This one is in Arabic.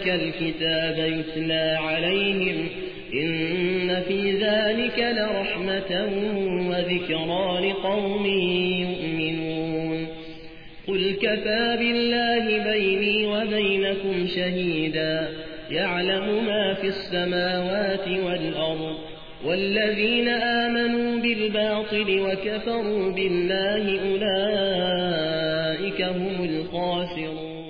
عليك الكتاب يتلى عليهم إن في ذلك لرحمة وذكرى لقوم يؤمنون قل كفى بالله بيني وبينكم شهيدا يعلم ما في السماوات والأرض والذين آمنوا بالباطل وكفروا بالله أولئك هم الخاسرون